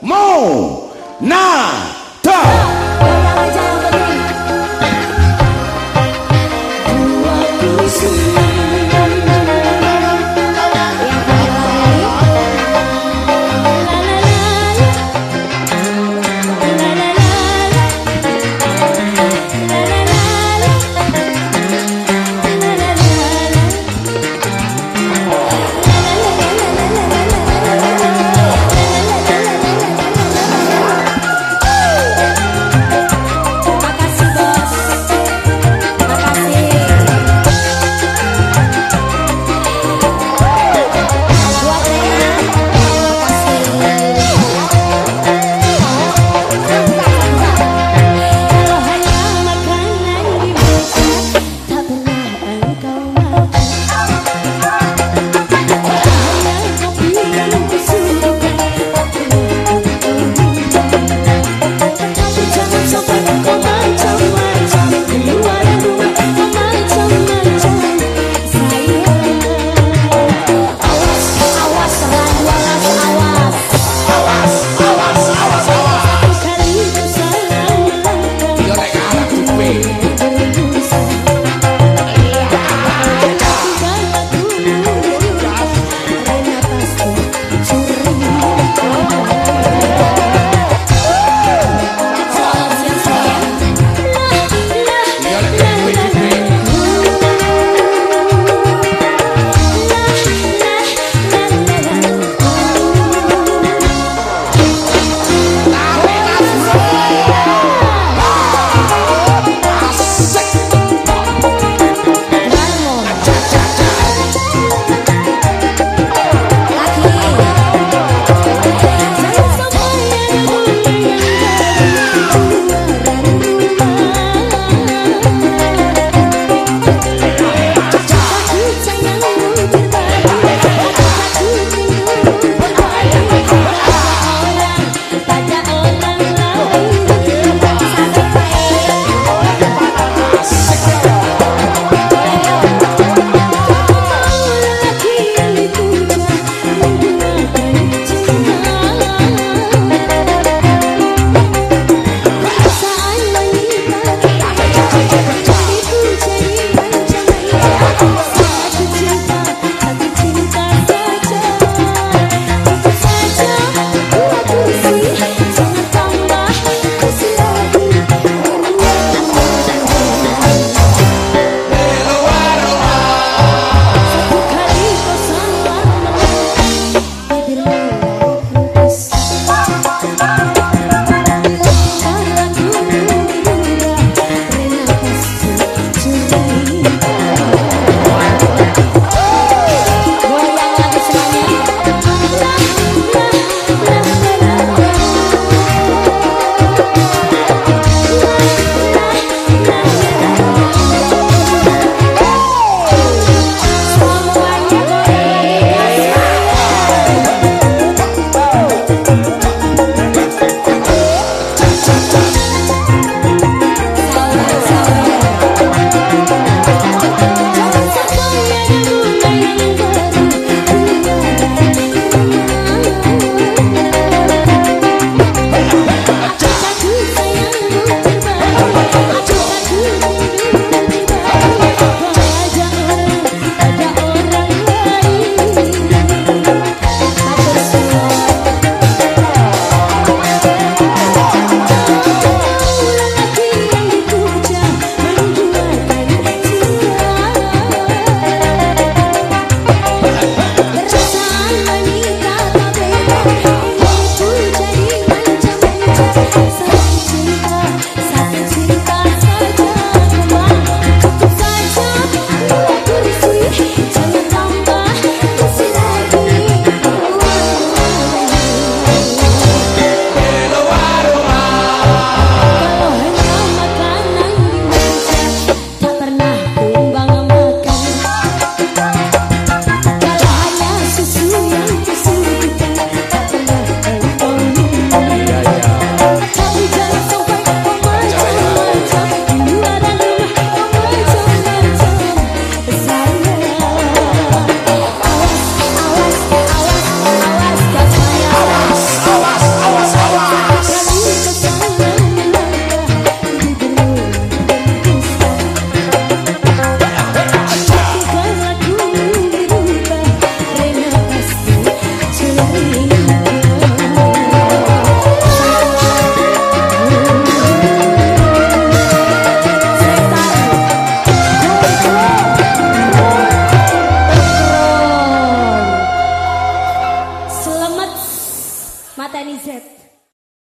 Mo nah.